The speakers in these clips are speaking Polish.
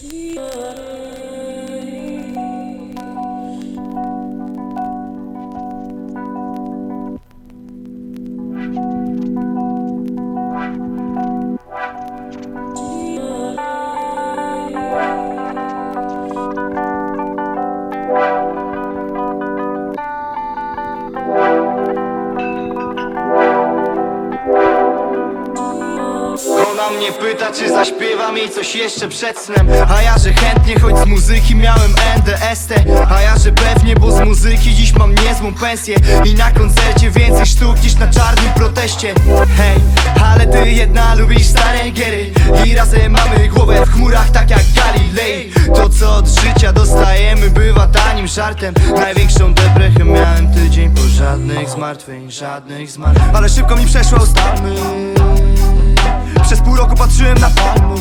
Jesus. Ona mnie pyta, czy zaśpiewam jej coś jeszcze przed snem. A ja, że chętnie, choć z muzyki miałem NDST A ja, że pewnie, bo z muzyki dziś mam niezłą pensję. I na koncercie więcej sztuk niż na czarnym proteście. Hej, ale ty jedna lubisz stare giery. I razem mamy głowę w chmurach, tak jak Galilei. To co od życia dostajemy bywa tanim żartem. Największą deprechę miałem tydzień po żadnych zmartwień, żadnych zmartwień. Ale szybko mi przeszła ustalmy przez pół roku patrzyłem na palmy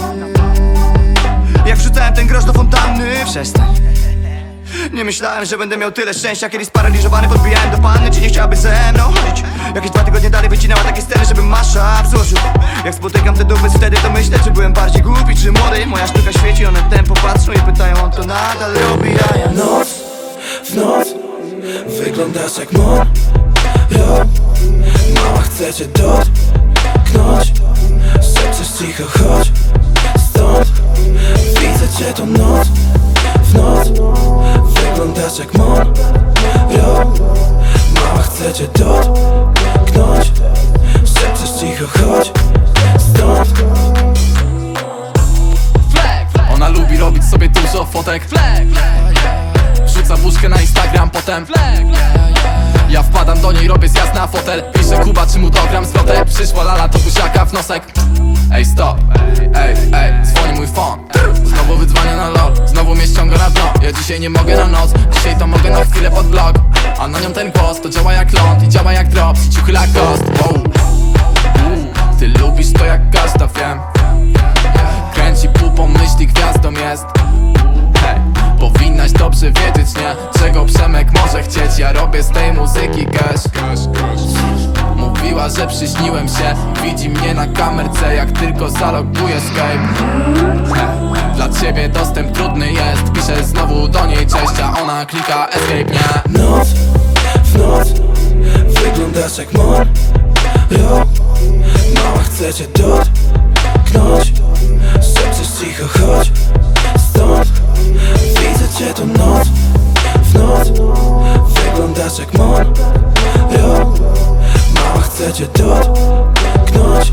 Jak wrzucałem ten grosz do fontanny Przestań. Nie myślałem, że będę miał tyle szczęścia Kiedy sparaliżowany podbijałem do panny Czy nie chciałaby ze mną chodzić? Jakieś dwa tygodnie dalej wycinała takie sceny Żebym masza złożył Jak spotykam te dupy wtedy to myślę Czy byłem bardziej głupi, czy młody. Moja sztuka świeci, one tempo patrzą I pytają, on to nadal robi. A ja Noc, w noc Wyglądasz jak mon Ro Mała chce cię dotknąć fotek. Wrzuca puszkę na Instagram potem Ja wpadam do niej, robię zjazd na fotel. Piszę Kuba, czy mu dogram zwrotek Przyszła lala, to buziaka w nosek. Ej stop, ej, ej, dzwoni mój phone. Znowu wydzwania na lol, znowu mnie ściąga na dno. Ja dzisiaj nie mogę na noc, dzisiaj to mogę na chwilę pod blok. A na nią ten głos, to działa jak ląd i działa jak drops I ciuchy jak ghost, wow. Ty lubisz to jak każda, wiem. Kręci pupą, myśli gwiazdą jest powinnaś dobrze wiedzieć, nie? Czego Przemek może chcieć? Ja robię z tej muzyki cash. Mówiła, że przyśniłem się. Widzi mnie na kamerce Jak tylko zaloguję Skype. Dla ciebie dostęp trudny jest. Piszę znowu do niej cześć A ona klika escape, nie? Noc, w noc Wyglądasz jak mon. Ro Mała chce cię dotknąć. Szepczesz cicho, chodź on Rób, bo chcę cię dotknąć